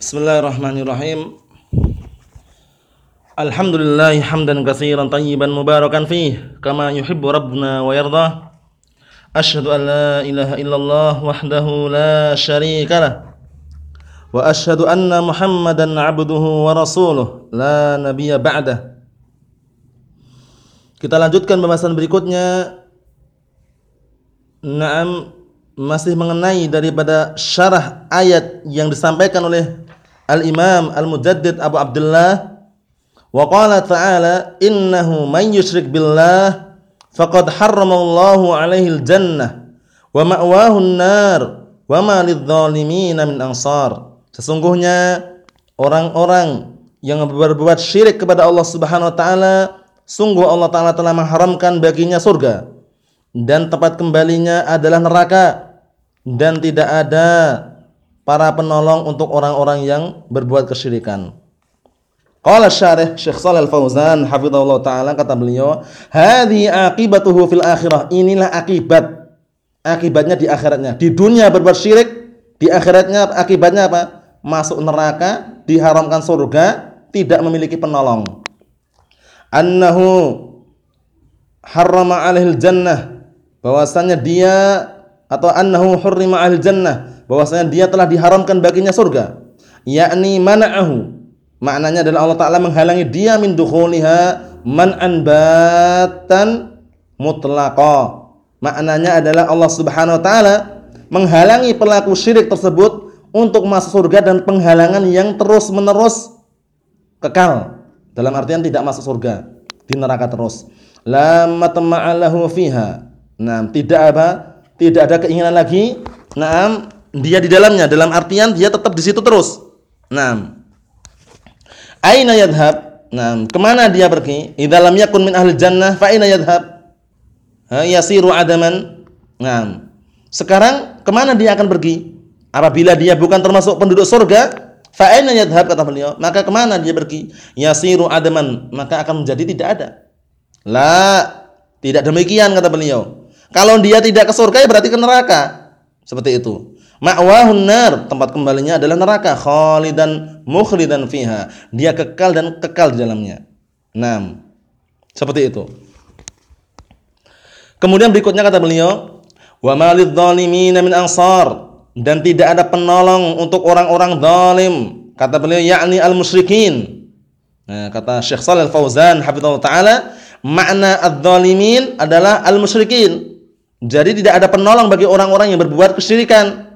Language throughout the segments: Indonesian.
Bismillahirrahmanirrahim. Alhamdulillah hamdan katsiran tayyiban mubarakan fih kama yuhibbu rabbuna wa yarda. Asyhadu an la ilaha illallah wahdahu la syarika lah. Wa asyhadu anna Muhammadan 'abduhu wa rasuluh la nabiyya ba'dah. Kita lanjutkan pembahasan berikutnya. Naam masih mengenai daripada syarah ayat yang disampaikan oleh Al-Imam Al-Mujaddid Abu Abdullah wa qala ta'ala innahu man yusyrik billah faqad harramallahu alaihi al-jannah wa ma'wahu an-nar wa ma lidh-dhalimin min ansar. Sesungguhnya orang-orang yang berbuat syirik kepada Allah Subhanahu wa taala sungguh Allah taala telah mengharamkan baginya surga. Dan tempat kembalinya adalah neraka. Dan tidak ada para penolong untuk orang-orang yang berbuat kesyirikan. Qala syarih Syekh Shalal Fauzan hafizahullah taala kata beliau, "Hadhi aqibatuhu fil akhirah." Inilah akibat akibatnya di akhiratnya. Di dunia berbuat syirik, di akhiratnya akibatnya apa? Masuk neraka, diharamkan surga, tidak memiliki penolong. Annahu harrama alaihil jannah bahwasanya dia atau annahu hurrima al jannah bahwasanya dia telah diharamkan baginya surga yakni mana'ahu. Maknanya adalah Allah taala menghalangi dia min dukhuliha man'an batan mutlaqa. Maknanya adalah Allah Subhanahu wa taala menghalangi pelaku syirik tersebut untuk masuk surga dan penghalangan yang terus-menerus kekal. Dalam artian tidak masuk surga di neraka terus. La matma'alahu fiha. Nah tidak apa tidak ada keinginan lagi. Nah dia di dalamnya dalam artian dia tetap di situ terus. Nah, aina yadhab? Nah, ke mana dia pergi? Idza lam yakun min ahli jannah fa aina yadhhab? Ha, yasiru adaman. Nah, sekarang ke mana dia akan pergi? Apabila dia bukan termasuk penduduk surga, fa aina yadhhab kata beliau, maka ke mana dia pergi? Yasiru adaman, maka akan menjadi tidak ada. La, tidak demikian kata beliau. Kalau dia tidak ke surga ya berarti ke neraka. Seperti itu. Ma'wahun nar, tempat kembalinya adalah neraka, khalidan mukhlidan fiha. Dia kekal dan kekal di dalamnya. Naam. Seperti itu. Kemudian berikutnya kata beliau, "Wa malidh dhalimin min ansar." Dan tidak ada penolong untuk orang-orang zalim. Kata beliau yakni al-musyrikin. Nah, kata Syekh Shalal Fauzan hafizallahu taala, makna adz-dhalimin adalah al-musyrikin. Jadi tidak ada penolong bagi orang-orang yang berbuat kesyirikan.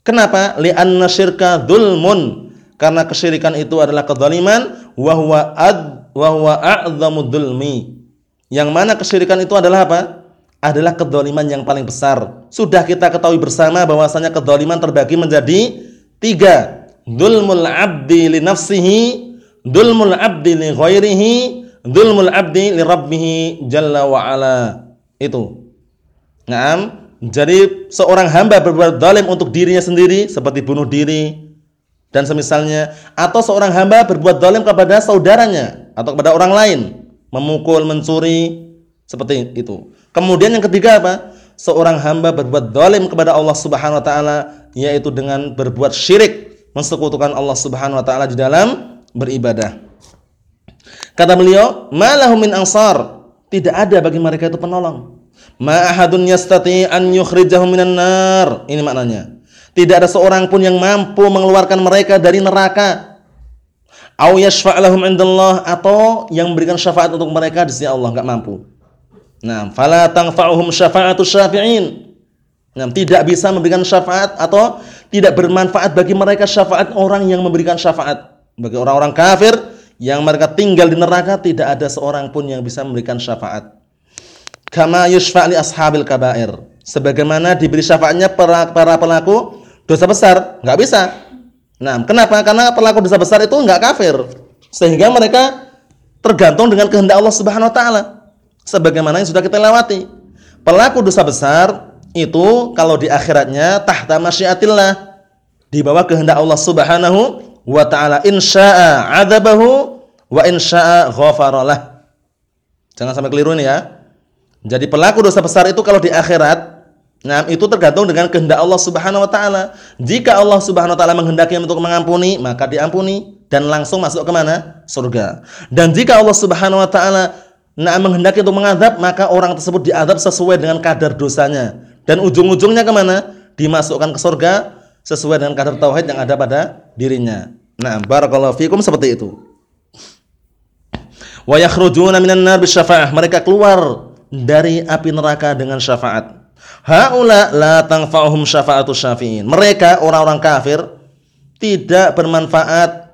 Kenapa? Li'anna syirka dzulmun. Karena kesyirikan itu adalah kezaliman wa huwa ad wa huwa a'dzamu dzulmi. Yang mana kesyirikan itu adalah apa? Adalah kezaliman yang paling besar. Sudah kita ketahui bersama bahwasanya kezaliman terbagi menjadi tiga. Dzulmul 'abdi li nafsihi, dzulmul 'abdi li ghairihi, dzulmul 'abdi li rabbih jalla wa ala. Itu. Naam, jadi seorang hamba berbuat zalim untuk dirinya sendiri seperti bunuh diri dan semisalnya atau seorang hamba berbuat zalim kepada saudaranya atau kepada orang lain, memukul, mencuri seperti itu. Kemudian yang ketiga apa? Seorang hamba berbuat zalim kepada Allah Subhanahu wa taala yaitu dengan berbuat syirik, mensekutukan Allah Subhanahu wa taala di dalam beribadah. Kata beliau, "Malahum min ansar." Tidak ada bagi mereka itu penolong ma ahadun yastati an yukhrijahum minan nar. Ini maknanya. Tidak ada seorang pun yang mampu mengeluarkan mereka dari neraka. Au yashfa' lahum indallah atau yang memberikan syafaat untuk mereka di sisi Allah enggak mampu. Nah, fala tanfa'uhum syafa'atu syafi'in. Nah, tidak bisa memberikan syafaat atau tidak bermanfaat bagi mereka syafaat orang yang memberikan syafaat. Bagi orang-orang kafir yang mereka tinggal di neraka tidak ada seorang pun yang bisa memberikan syafaat kama yusfa' li ashabil kabair. Sebagaimana diberi syafaatnya para, para pelaku dosa besar, enggak bisa. Nah, kenapa? Karena pelaku dosa besar itu enggak kafir. Sehingga mereka tergantung dengan kehendak Allah Subhanahu wa taala. Sebagaimana yang sudah kita lewati. Pelaku dosa besar itu kalau di akhiratnya tahta masyiatillah di bawah kehendak Allah Subhanahu wa taala. Insya'a adzabahu wa insya'a ghafaralah. Jangan sampai keliru nih ya. Jadi pelaku dosa besar itu kalau di akhirat Nah, itu tergantung dengan kehendak Allah Subhanahu wa taala. Jika Allah Subhanahu wa taala menghendaki untuk mengampuni, maka diampuni dan langsung masuk ke mana? Surga. Dan jika Allah Subhanahu wa taala nah menghendaki untuk mengadab, maka orang tersebut diadab sesuai dengan kadar dosanya. Dan ujung-ujungnya ke mana? Dimasukkan ke surga sesuai dengan kadar tauhid yang ada pada dirinya. Nah, barakallahu fikum seperti itu. Wa yakhrujuna minan nar bisyafa'ah. Mereka keluar dari api neraka dengan syafaat. Haula la tanfa'uhum syafa'atu syafi'in. Mereka orang-orang kafir tidak bermanfaat,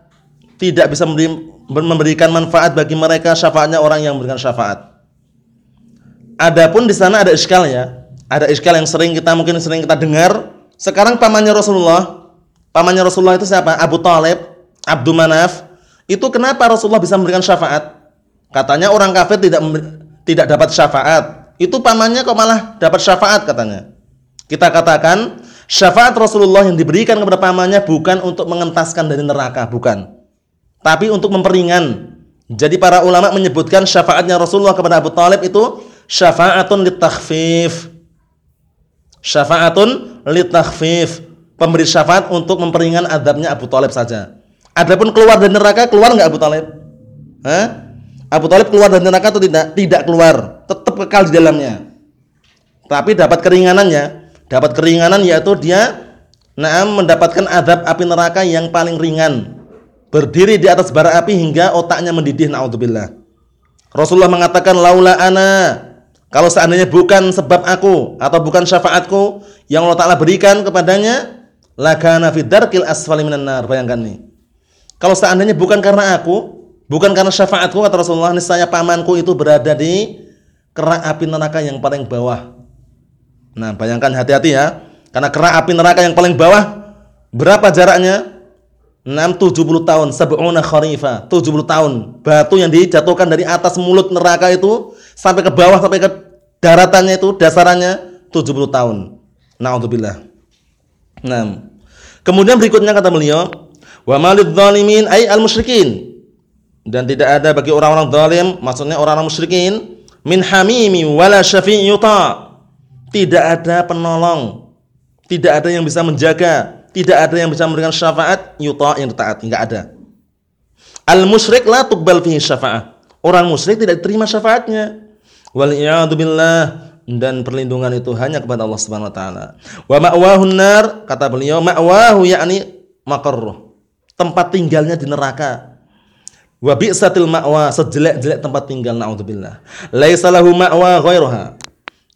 tidak bisa memberikan manfaat bagi mereka syafaatnya orang yang memberikan syafaat. Adapun di sana ada iskal ya. Ada iskal yang sering kita mungkin sering kita dengar. Sekarang pamannya Rasulullah, pamannya Rasulullah itu siapa? Abu Talib, Abdul Manaf. Itu kenapa Rasulullah bisa memberikan syafaat? Katanya orang kafir tidak tidak dapat syafaat itu pamannya kok malah dapat syafaat katanya. Kita katakan syafaat Rasulullah yang diberikan kepada pamannya bukan untuk mengentaskan dari neraka, bukan. Tapi untuk memperingan. Jadi para ulama menyebutkan syafaatnya Rasulullah kepada Abu Talib itu syafaatun litakhfif. Syafaatun litakhfif. Pemberi syafaat untuk memperingan adabnya Abu Talib saja. Adapun keluar dari neraka, keluar nggak Abu Talib? Hah? Abu Talib keluar dari neraka atau tidak? Tidak keluar, tetap kekal di dalamnya. Tapi dapat keringanannya, dapat keringanan yaitu dia naam mendapatkan adab api neraka yang paling ringan. Berdiri di atas bara api hingga otaknya mendidih naudzubillah. Rasulullah mengatakan laula ana kalau seandainya bukan sebab aku atau bukan syafaatku yang Allah Taala berikan kepadanya, lakana fi darkil asfali nar. Bayangkan nih. Kalau seandainya bukan karena aku, Bukan karena syafaatku kata Rasulullah, niscaya pamanku itu berada di kerak api neraka yang paling bawah. Nah, bayangkan hati-hati ya. Karena kerak api neraka yang paling bawah berapa jaraknya? 6 70 tahun, sab'una kharifa, 70 tahun. Batu yang dijatuhkan dari atas mulut neraka itu sampai ke bawah sampai ke daratannya itu dasarannya 70 tahun. Nauzubillah. Nah, kemudian berikutnya kata beliau, wa malidh zalimin ay al musyrikin dan tidak ada bagi orang-orang zalim maksudnya orang-orang musyrikin min hamimi wala syafi'i yuta. Tidak ada penolong. Tidak ada yang bisa menjaga. Tidak ada yang bisa memberikan syafaat yuta yang taat. Enggak ada. Al musyrik la tuqbal fihi syafa'ah orang musyrik tidak diterima syafaatnya. Wal billah. Dan perlindungan itu hanya kepada Allah Subhanahu wa taala. Wa ma'wahun nar kata beliau ma'wahu yakni maqarruh. Tempat tinggalnya di neraka. Wa bi'satil ma'wa, sejelek-jelek tempat tinggal naudzubillah. Laisa lahu ma'wa ghairuha.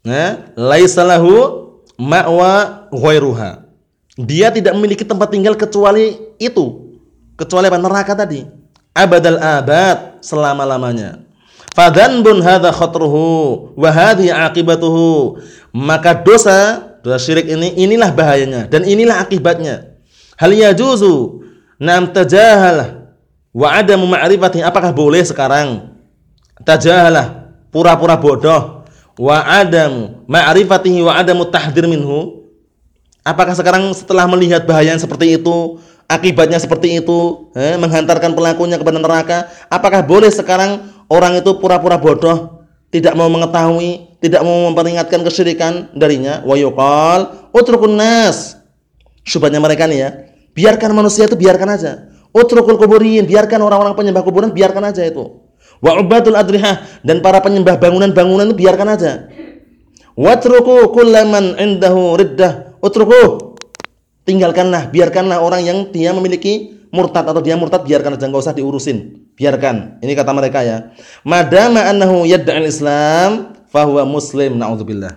Nah, laisa lahu ma'wa ghairuha. Dia tidak memiliki tempat tinggal kecuali itu. Kecuali apa? Neraka tadi. Abadal abad, selama-lamanya. Fadhanbun hadza khatruhu wa hadhihi aqibatuhu. Maka dosa, dosa syirik ini inilah bahayanya dan inilah akibatnya. Hal yajuzu nam tajahalah Wa ada ma'rifati apakah boleh sekarang? Tajahalah pura-pura bodoh. Wa adam ma'rifatihi wa adamu tahdir minhu. Apakah sekarang setelah melihat bahaya seperti itu akibatnya seperti itu eh, menghantarkan pelakunya kepada neraka apakah boleh sekarang orang itu pura-pura bodoh tidak mau mengetahui tidak mau memperingatkan kesyirikan darinya? Wa yuqal utrukun nas. Mereka nih ya biarkan manusia itu biarkan aja Utrukul kuburin, biarkan orang-orang penyembah kuburan, biarkan aja itu. Wa ubadul adrihah dan para penyembah bangunan-bangunan itu biarkan aja. Watruku kullaman indahu riddah. Utruku. Tinggalkanlah, biarkanlah orang yang dia memiliki murtad atau dia murtad biarkan aja enggak usah diurusin. Biarkan. Ini kata mereka ya. Madama annahu yad'al Islam fahuwa muslim. Nauzubillah.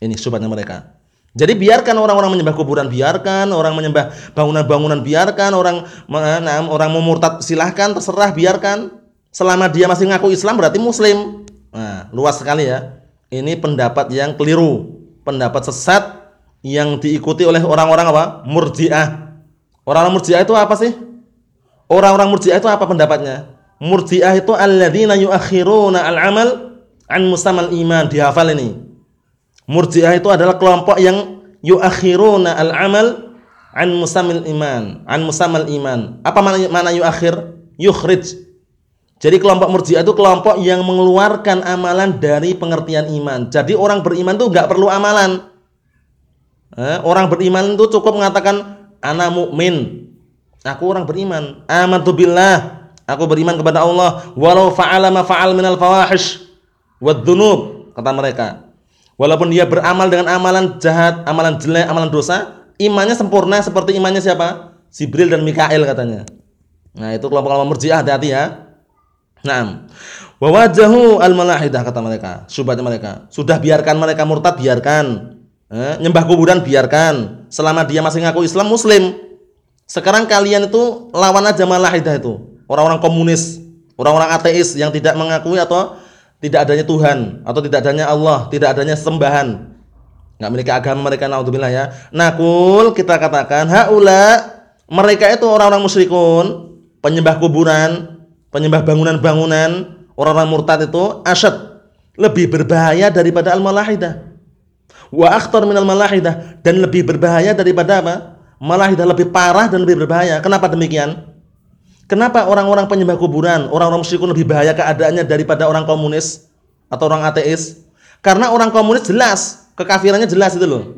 Ini syubhatnya mereka. Jadi biarkan orang-orang menyembah kuburan, biarkan orang menyembah bangunan-bangunan, biarkan orang nah, orang memurtad silahkan terserah biarkan. Selama dia masih ngaku Islam berarti Muslim. Nah, luas sekali ya. Ini pendapat yang keliru, pendapat sesat yang diikuti oleh orang-orang apa? Murji'ah. Orang-orang Murji'ah itu apa sih? Orang-orang Murji'ah itu apa pendapatnya? Murji'ah itu alladzina yuakhiruna al-amal an musamal iman. Dihafal ini. Murji'ah itu adalah kelompok yang yuakhiruna al-amal an musamil iman, an musamal iman. Apa mana mana yuakhir? Yukhrij. Jadi kelompok Murji'ah itu kelompok yang mengeluarkan amalan dari pengertian iman. Jadi orang beriman itu enggak perlu amalan. Eh, orang beriman itu cukup mengatakan ana mukmin. Aku orang beriman. Amantu billah. Aku beriman kepada Allah walau fa'ala ma fa'al minal fawahish wad kata mereka. Walaupun dia beramal dengan amalan jahat, amalan jelek, amalan dosa, imannya sempurna seperti imannya siapa? Jibril dan Mikail katanya. Nah, itu kelompok-kelompok murjiah hati-hati ya. Naam. Wa wajahu al-malahidah kata mereka, syubhatnya mereka. Sudah biarkan mereka murtad biarkan. Eh, nyembah kuburan biarkan. Selama dia masih ngaku Islam muslim. Sekarang kalian itu lawan aja malahidah itu. Orang-orang komunis, orang-orang ateis yang tidak mengakui atau tidak adanya Tuhan atau tidak adanya Allah, tidak adanya sembahan. Enggak memiliki agama mereka naudzubillah ya. Nakul kita katakan haula mereka itu orang-orang musyrikun, penyembah kuburan, penyembah bangunan-bangunan, orang-orang murtad itu asyad lebih berbahaya daripada al-malahidah. Wa akhtar minal malahidah dan lebih berbahaya daripada apa? Malahidah lebih parah dan lebih berbahaya. Kenapa demikian? Kenapa orang-orang penyembah kuburan, orang-orang musyrikun lebih bahaya keadaannya daripada orang komunis atau orang ateis? Karena orang komunis jelas, kekafirannya jelas itu loh.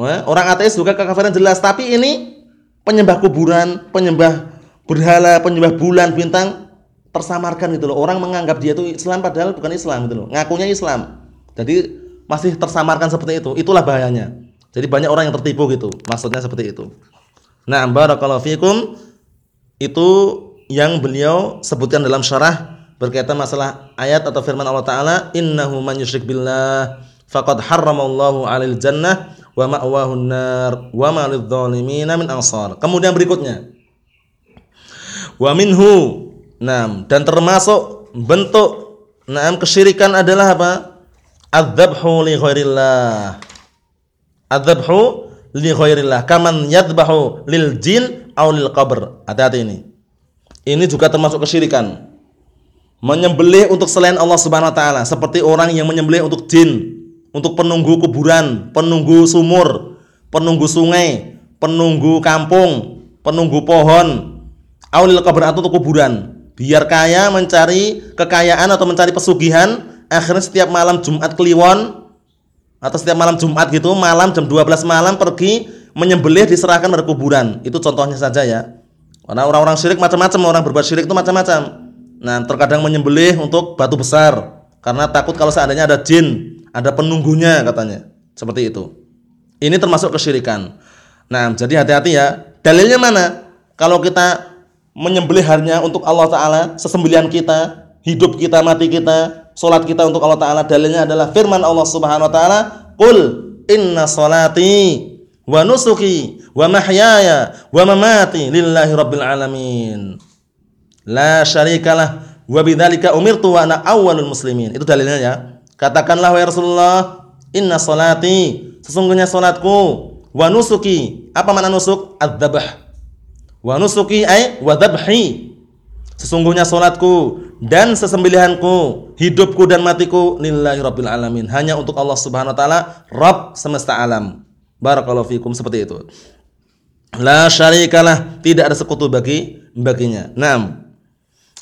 Orang ateis juga kekafiran jelas, tapi ini penyembah kuburan, penyembah berhala, penyembah bulan, bintang tersamarkan gitu loh. Orang menganggap dia itu Islam padahal bukan Islam gitu loh. Ngakunya Islam. Jadi masih tersamarkan seperti itu. Itulah bahayanya. Jadi banyak orang yang tertipu gitu. Maksudnya seperti itu. Nah, barakallahu fikum itu yang beliau sebutkan dalam syarah berkaitan masalah ayat atau firman Allah taala innahu man yusyrik billah faqad harramallahu 'alal jannah wa ma'wahu nar wa ma lidh-dhalimin min ansar. Kemudian berikutnya wa minhu Nah, dan termasuk bentuk naam kesyirikan adalah apa? Adzabhu li ghairillah. Adzabhu li ghairillah. Kaman yadbahu lil jin aw lil qabr. Hati-hati ini. Ini juga termasuk kesyirikan. Menyembelih untuk selain Allah Subhanahu wa taala, seperti orang yang menyembelih untuk jin, untuk penunggu kuburan, penunggu sumur, penunggu sungai, penunggu kampung, penunggu pohon, aulil qabr atau untuk kuburan biar kaya mencari kekayaan atau mencari pesugihan akhirnya setiap malam Jumat Kliwon atau setiap malam Jumat gitu malam jam 12 malam pergi menyembelih diserahkan pada kuburan. Itu contohnya saja ya. Karena orang-orang syirik macam-macam orang berbuat syirik itu macam-macam. Nah terkadang menyembelih untuk batu besar. Karena takut kalau seandainya ada jin ada penunggunya katanya. Seperti itu. Ini termasuk kesyirikan. Nah jadi hati-hati ya. Dalilnya mana? Kalau kita menyembelih hanya untuk Allah Ta'ala, sesembelihan kita, hidup kita, mati kita, solat kita untuk Allah Ta'ala. Dalilnya adalah firman Allah Subhanahu Wa Ta'ala, Qul inna salati wa nusuki wa mahyaya wa mamati lillahi rabbil alamin. La syarikalah wa bidzalika umirtu wa ana awwalul muslimin. Itu dalilnya ya. Katakanlah wahai Rasulullah, inna salati, sesungguhnya salatku, wa nusuki. Apa makna nusuk? Adzabah Wa nusuki ay wa dhabhi. Sesungguhnya salatku dan sesembelihanku, hidupku dan matiku lillahi rabbil alamin. Hanya untuk Allah Subhanahu wa taala, Rabb semesta alam. Barakallahu fikum seperti itu. La syarikalah, tidak ada sekutu bagi baginya. Naam.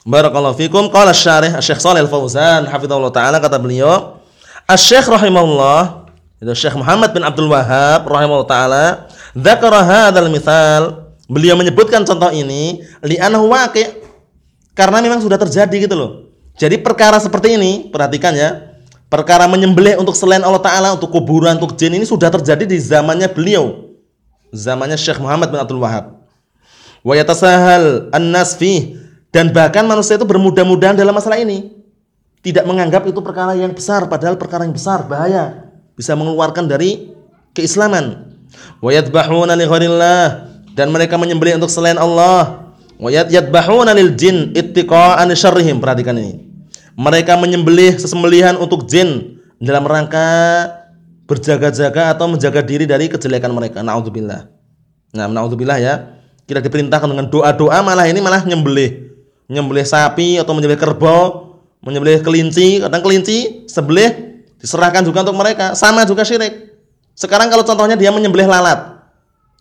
Barakallahu fikum. Qala syarih Syekh Shalih Al-Fauzan hafizahullah taala kata beliau, Asy-Syekh rahimahullah, itu Syekh Muhammad bin Abdul Wahhab rahimahullah taala, dzakara mithal Beliau menyebutkan contoh ini li'annahu waqi' karena memang sudah terjadi gitu loh. Jadi perkara seperti ini, perhatikan ya. Perkara menyembelih untuk selain Allah taala, untuk kuburan, untuk jin ini sudah terjadi di zamannya beliau. Zamannya Syekh Muhammad bin Abdul Wahab. Wa yatasahal an-nas dan bahkan manusia itu bermudah-mudahan dalam masalah ini. Tidak menganggap itu perkara yang besar padahal perkara yang besar bahaya, bisa mengeluarkan dari keislaman. Wa li dan mereka menyembelih untuk selain Allah. Wa yadbahuna lil jin ittiqa'an syarrihim. Perhatikan ini. Mereka menyembelih sesembelihan untuk jin dalam rangka berjaga-jaga atau menjaga diri dari kejelekan mereka. Nauzubillah. Nah, nauzubillah ya. Kita diperintahkan dengan doa-doa malah ini malah nyembelih. Nyembelih sapi atau menyembelih kerbau, menyembelih kelinci, kadang kelinci sebelih diserahkan juga untuk mereka. Sama juga syirik. Sekarang kalau contohnya dia menyembelih lalat,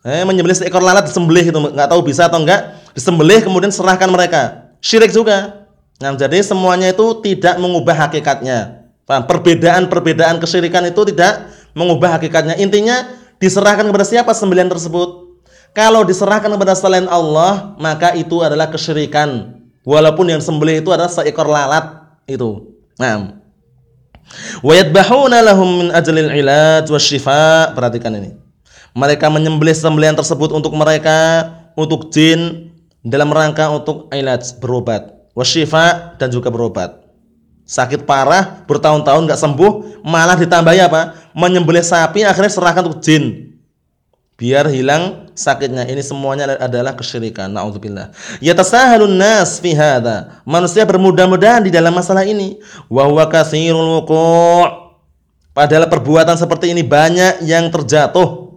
eh, menyembelih seekor lalat disembelih itu nggak tahu bisa atau enggak disembelih kemudian serahkan mereka syirik juga nah jadi semuanya itu tidak mengubah hakikatnya perbedaan-perbedaan kesyirikan itu tidak mengubah hakikatnya intinya diserahkan kepada siapa sembelihan tersebut? Kalau diserahkan kepada selain Allah, maka itu adalah kesyirikan. Walaupun yang sembelih itu adalah seekor lalat itu. Nah, wa yadbahuna lahum min ajlil ilaj wasyifa. Perhatikan ini. Mereka menyembelih sembelihan tersebut untuk mereka, untuk jin dalam rangka untuk ilaj berobat, wasyifa dan juga berobat. Sakit parah bertahun-tahun nggak sembuh malah ditambahi apa? Menyembelih sapi akhirnya serahkan untuk jin. Biar hilang sakitnya. Ini semuanya adalah kesyirikan. Naudzubillah. Yatasahalun nas fi hadza manusia bermudah-mudahan di dalam masalah ini. Wa huwa katsirul wuqu' padahal perbuatan seperti ini banyak yang terjatuh.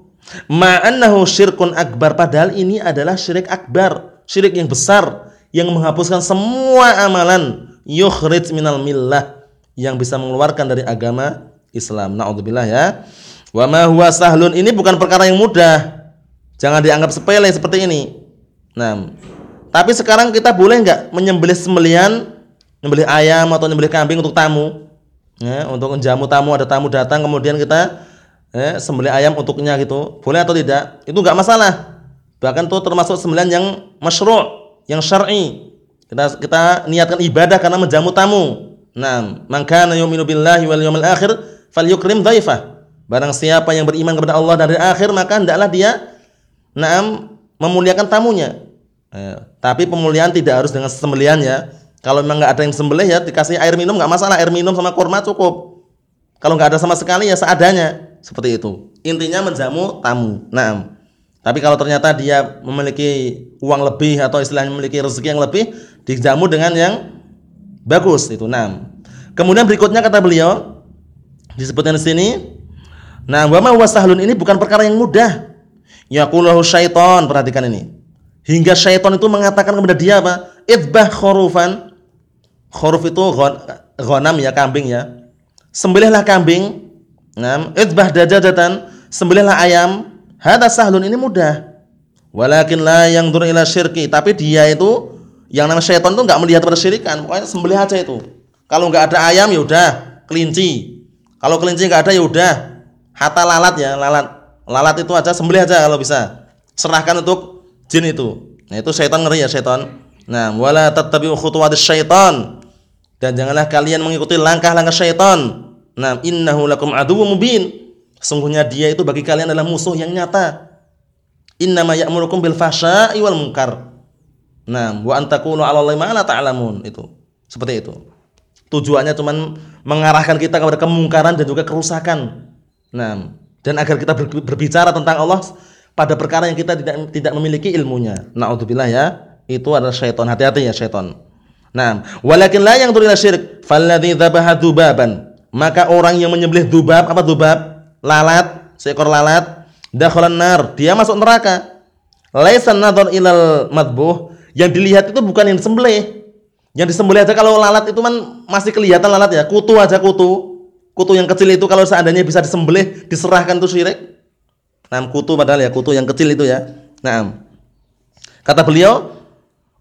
Ma'annahu syirkun akbar. Padahal ini adalah syirik akbar syirik yang besar yang menghapuskan semua amalan yukhrij minal millah yang bisa mengeluarkan dari agama Islam. Nauzubillah ya. Wa ma huwa sahlun ini bukan perkara yang mudah. Jangan dianggap sepele seperti ini. Nah, tapi sekarang kita boleh nggak menyembelih sembelihan, menyembelih ayam atau menyembelih kambing untuk tamu? Ya, untuk menjamu tamu ada tamu datang kemudian kita eh, sembelih ayam untuknya gitu. Boleh atau tidak? Itu nggak masalah. Bahkan itu termasuk sembelihan yang masyru', yang syar'i. Kita kita niatkan ibadah karena menjamu tamu. Nah, maka yu'minu billahi wal yawmil akhir falyukrim dhaifah. Barang siapa yang beriman kepada Allah dan hari akhir maka hendaklah dia naam memuliakan tamunya. Eh, tapi pemuliaan tidak harus dengan sembelihan ya. Kalau memang nggak ada yang sembelih ya dikasih air minum nggak masalah, air minum sama kurma cukup. Kalau nggak ada sama sekali ya seadanya, seperti itu. Intinya menjamu tamu. Nah, tapi kalau ternyata dia memiliki uang lebih atau istilahnya memiliki rezeki yang lebih, dijamu dengan yang bagus itu. Nah, kemudian berikutnya kata beliau disebutkan di sini, nah wa ma wasahlun ini bukan perkara yang mudah. Yaqulahu syaiton, perhatikan ini. Hingga syaiton itu mengatakan kepada dia apa? Idbah khurufan. Khuruf itu ghanam ya, kambing ya. Sembelihlah kambing. Nah, idbah dajajatan, sembelihlah ayam. Hada sahlun ini mudah. Walakin la yang ila syirki, tapi dia itu yang namanya syaitan itu nggak melihat persyirikan, pokoknya sembelih aja itu. Kalau nggak ada ayam ya udah kelinci. Kalau kelinci nggak ada ya udah hatta lalat ya, lalat. Lalat itu aja sembelih aja kalau bisa. Serahkan untuk jin itu. Nah, itu syaitan ngeri ya syaitan. Nah, wala tattabi'u khutuwatis syaitan. Dan janganlah kalian mengikuti langkah-langkah syaitan. Nah, innahu lakum aduwwum mubin. Sungguhnya dia itu bagi kalian adalah musuh yang nyata. Innama ya'murukum bil fahsya'i wal munkar Nah, wa antakunu 'ala Allahi ma la ta'lamun itu. Seperti itu. Tujuannya cuman mengarahkan kita kepada kemungkaran dan juga kerusakan. Nah, dan agar kita berbicara tentang Allah pada perkara yang kita tidak tidak memiliki ilmunya. Nauzubillah ya. Itu adalah syaitan. Hati-hati ya syaitan. Nah, walakin la yang turila syirik falladzi dzabaha dubaban. Maka orang yang menyembelih dubab apa dubab? Lalat, seekor lalat, dakhalan nar, dia masuk neraka. Laisa ilal madbuh yang dilihat itu bukan yang disembelih. Yang disembelih aja kalau lalat itu kan masih kelihatan lalat ya, kutu aja kutu. Kutu yang kecil itu kalau seandainya bisa disembelih, diserahkan itu syirik. Nah, kutu padahal ya, kutu yang kecil itu ya. Nah, kata beliau,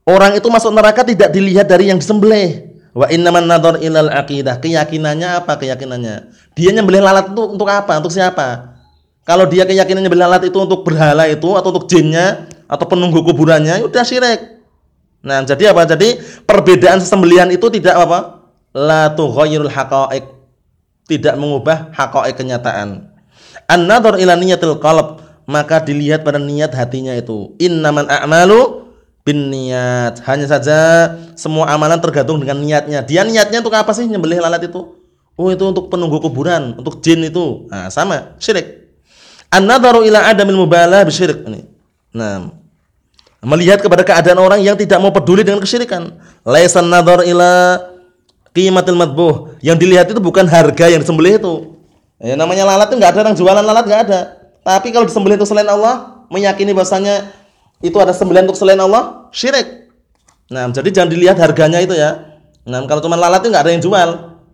orang itu masuk neraka tidak dilihat dari yang disembelih. Wa innaman nadhar ilal aqidah. Keyakinannya apa keyakinannya? Dia nyembelih lalat itu untuk apa? Untuk siapa? Kalau dia keyakinannya nyembelih lalat itu untuk berhala itu atau untuk jinnya atau penunggu kuburannya, ya udah syirik. Nah, jadi apa? Jadi perbedaan sembelihan itu tidak apa? La tughayyirul haqa'iq. Tidak mengubah haqa'iq kenyataan. An-nadhar ila niyatil qalb, maka dilihat pada niat hatinya itu. Innaman a'malu bin niat. Hanya saja semua amalan tergantung dengan niatnya. Dia niatnya untuk apa sih nyembelih lalat itu? Oh, itu untuk penunggu kuburan, untuk jin itu. Nah, sama, syirik. An-nadharu ila adamil mubalah bisyirik ini. Nah, melihat kepada keadaan orang yang tidak mau peduli dengan kesyirikan. Laisan nadhar ila qimatil madbuh. Yang dilihat itu bukan harga yang disembelih itu. Ya, namanya lalat itu enggak ada orang jualan lalat enggak ada. Tapi kalau disembelih itu selain Allah, meyakini bahasanya itu ada sembelihan untuk selain Allah, syirik. Nah, jadi jangan dilihat harganya itu ya. Nah, kalau cuma lalat itu enggak ada yang jual.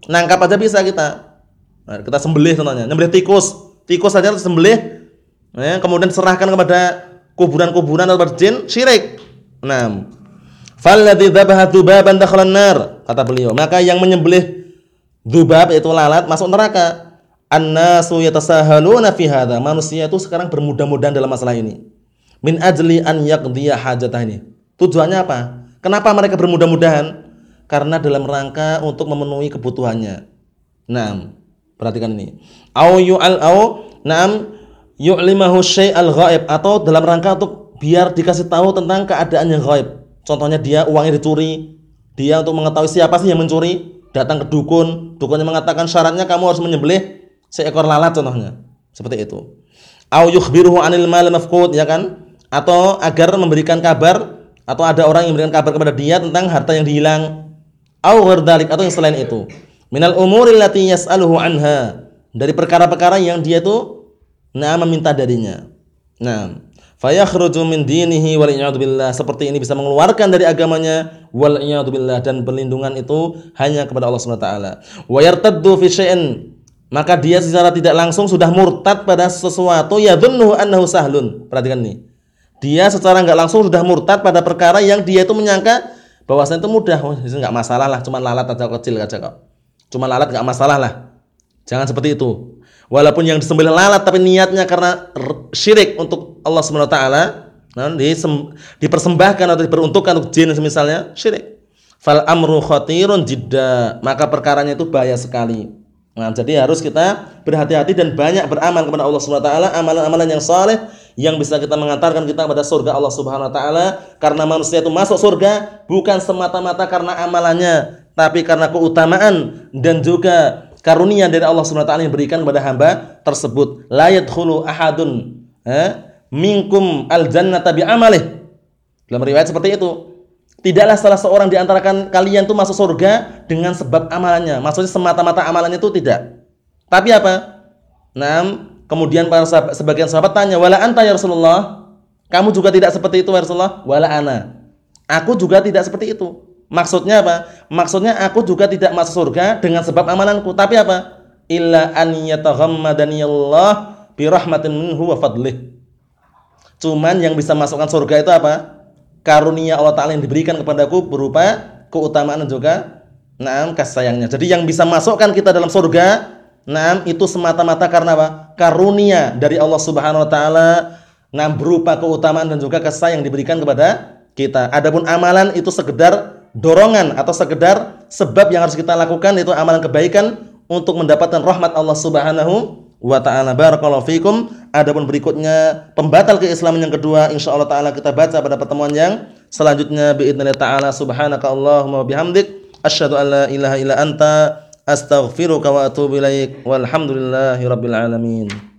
Nangkap aja bisa kita. Nah, kita sembelih contohnya, nyembelih tikus. Tikus saja sembelih, ya, kemudian serahkan kepada kuburan-kuburan atau berjin syirik. Nah, falladzi dzabaha dzubaban dakhalan nar kata beliau. Maka yang menyembelih dzubab itu lalat masuk neraka. An-nasu yatasahaluna fi. Manusia itu sekarang bermudah-mudahan dalam masalah ini. Min ajli an yaqdiya ini. Tujuannya apa? Kenapa mereka bermudah-mudahan? Karena dalam rangka untuk memenuhi kebutuhannya. Nah, perhatikan ini. Au yu'al au na'am yu'limahu syai'al ghaib atau dalam rangka untuk biar dikasih tahu tentang keadaan yang ghaib. Contohnya dia uangnya dicuri, dia untuk mengetahui siapa sih yang mencuri, datang ke dukun, dukunnya mengatakan syaratnya kamu harus menyembelih seekor lalat contohnya. Seperti itu. Au yukhbiruhu 'anil mal mafqud ya kan? Atau agar memberikan kabar atau ada orang yang memberikan kabar kepada dia tentang harta yang dihilang. Au ghairdalik atau yang selain itu. Minal umuril lati yas'aluhu anha. Dari perkara-perkara yang dia itu nah meminta darinya. Nah, fayakhruju min dinihi wal billah. Seperti ini bisa mengeluarkan dari agamanya wal billah dan perlindungan itu hanya kepada Allah Subhanahu wa taala. Wa yartaddu fi syai'in maka dia secara tidak langsung sudah murtad pada sesuatu ya dhunnu annahu sahlun. Perhatikan nih. Dia secara nggak langsung sudah murtad pada perkara yang dia itu menyangka bahwasanya itu mudah, oh, itu nggak masalah lah, cuma lalat aja kecil aja kok. Cuma lalat nggak masalah lah. Jangan seperti itu. Walaupun yang disembelih lalat tapi niatnya karena syirik untuk Allah Subhanahu wa taala, nah, dipersembahkan atau diperuntukkan untuk jin misalnya, syirik. Fal amru khatirun jidda, maka perkaranya itu bahaya sekali. Nah, jadi harus kita berhati-hati dan banyak beramal kepada Allah Subhanahu wa taala, amalan-amalan yang saleh yang bisa kita mengantarkan kita kepada surga Allah Subhanahu wa taala karena manusia itu masuk surga bukan semata-mata karena amalannya, tapi karena keutamaan dan juga karunia dari Allah Subhanahu wa taala yang diberikan kepada hamba tersebut. La yadkhulu ahadun eh, minkum al-jannata bi amalih. Dalam riwayat seperti itu. Tidaklah salah seorang di antara kalian itu masuk surga dengan sebab amalannya. Maksudnya semata-mata amalannya itu tidak. Tapi apa? Nah, kemudian para sahabat, sebagian sahabat tanya, "Wala anta ya Rasulullah?" Kamu juga tidak seperti itu ya Rasulullah? "Wala ana." Aku juga tidak seperti itu. Maksudnya apa? Maksudnya aku juga tidak masuk surga dengan sebab amalanku. Tapi apa? Illa an yataghammadani Allah bi rahmatin minhu wa fadlih. Cuman yang bisa masukkan surga itu apa? Karunia Allah Ta'ala yang diberikan kepadaku berupa keutamaan dan juga naam kasih sayangnya. Jadi yang bisa masukkan kita dalam surga, naam itu semata-mata karena apa? Karunia dari Allah Subhanahu wa taala naam berupa keutamaan dan juga kasih sayang diberikan kepada kita. Adapun amalan itu sekedar dorongan atau sekedar sebab yang harus kita lakukan itu amalan kebaikan untuk mendapatkan rahmat Allah Subhanahu wa ta'ala barakallahu fikum. Adapun berikutnya pembatal keislaman yang kedua insyaallah taala kita baca pada pertemuan yang selanjutnya biidznillah taala subhanaka allahumma bihamdik asyhadu an la ilaha illa anta astaghfiruka wa atubu ilaik walhamdulillahi rabbil alamin.